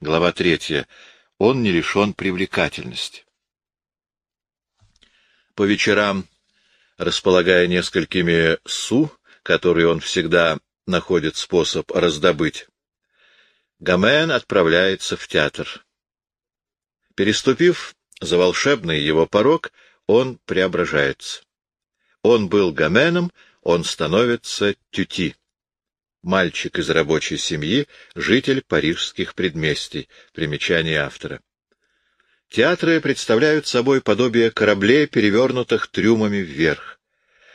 Глава третья. Он не лишен привлекательности. По вечерам, располагая несколькими су, которые он всегда находит способ раздобыть, Гомен отправляется в театр. Переступив за волшебный его порог, он преображается. Он был Гоменом, он становится Тюти. Мальчик из рабочей семьи, житель парижских предместий. Примечание автора. Театры представляют собой подобие кораблей, перевернутых трюмами вверх.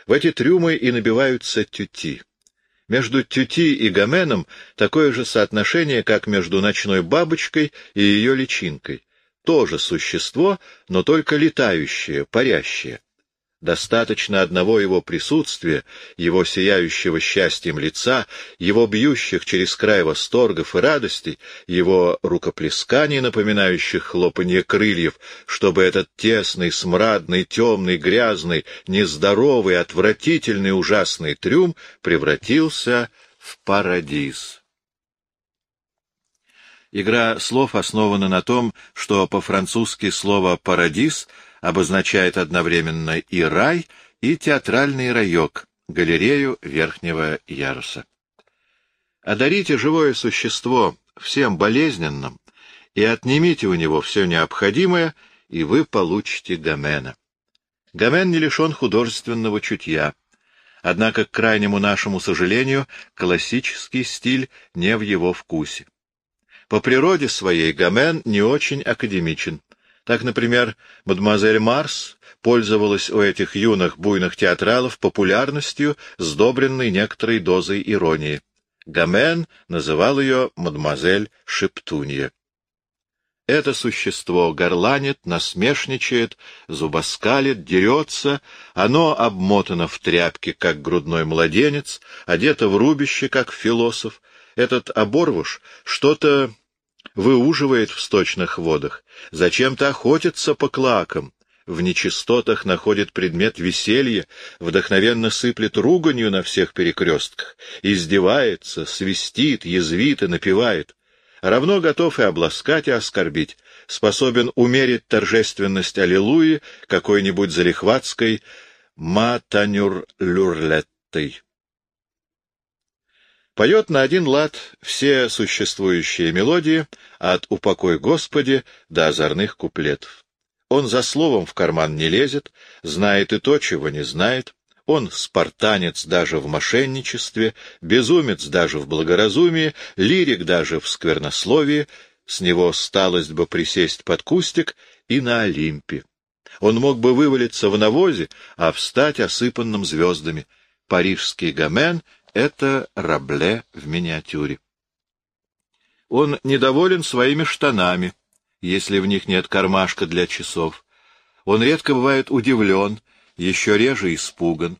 В эти трюмы и набиваются тюти. Между тюти и гоменом такое же соотношение, как между ночной бабочкой и ее личинкой. То же существо, но только летающее, парящее. Достаточно одного его присутствия, его сияющего счастьем лица, его бьющих через край восторгов и радостей, его рукоплесканий, напоминающих хлопанье крыльев, чтобы этот тесный, смрадный, темный, грязный, нездоровый, отвратительный, ужасный трюм превратился в парадиз. Игра слов основана на том, что по-французски слово «парадиз» обозначает одновременно и рай, и театральный райок, галерею верхнего яруса. Одарите живое существо всем болезненным и отнимите у него все необходимое, и вы получите Гомена. Гомен не лишен художественного чутья. Однако, к крайнему нашему сожалению, классический стиль не в его вкусе. По природе своей Гомен не очень академичен. Так, например, мадемуазель Марс пользовалась у этих юных буйных театралов популярностью, сдобренной некоторой дозой иронии. Гомен называл ее мадемуазель Шептунья. Это существо горланит, насмешничает, зубоскалит, дерется, оно обмотано в тряпке, как грудной младенец, одето в рубище, как философ. Этот оборвуш что-то выуживает в сточных водах, зачем-то охотится по клакам, в нечистотах находит предмет веселья, вдохновенно сыплет руганью на всех перекрестках, издевается, свистит, язвит и напевает. Равно готов и обласкать, и оскорбить, способен умерить торжественность Аллилуйи какой-нибудь залихватской матанюр-люрлеттой. Поет на один лад все существующие мелодии, от «Упокой Господи» до озорных куплетов. Он за словом в карман не лезет, знает и то, чего не знает. Он спартанец даже в мошенничестве, безумец даже в благоразумии, лирик даже в сквернословии, с него сталость бы присесть под кустик и на Олимпе. Он мог бы вывалиться в навозе, а встать осыпанным звездами. Парижский Гомен — это Рабле в миниатюре. Он недоволен своими штанами, если в них нет кармашка для часов. Он редко бывает удивлен, еще реже испуган,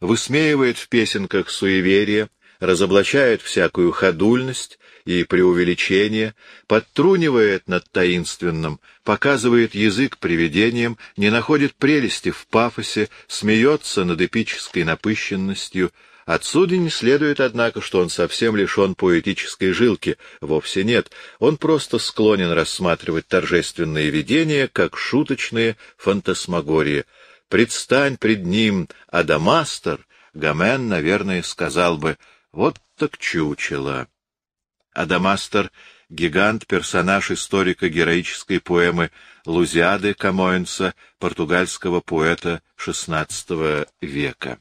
высмеивает в песенках суеверие, разоблачает всякую ходульность и преувеличение, подтрунивает над таинственным, показывает язык привидениям, не находит прелести в пафосе, смеется над эпической напыщенностью — Отсюда не следует, однако, что он совсем лишен поэтической жилки. Вовсе нет. Он просто склонен рассматривать торжественные видения как шуточные фантасмагории. «Предстань пред ним, Адамастер», Гомен, наверное, сказал бы «Вот так чучело». Адамастер — гигант, персонаж историко-героической поэмы Лузиады Камоэнса, португальского поэта XVI века.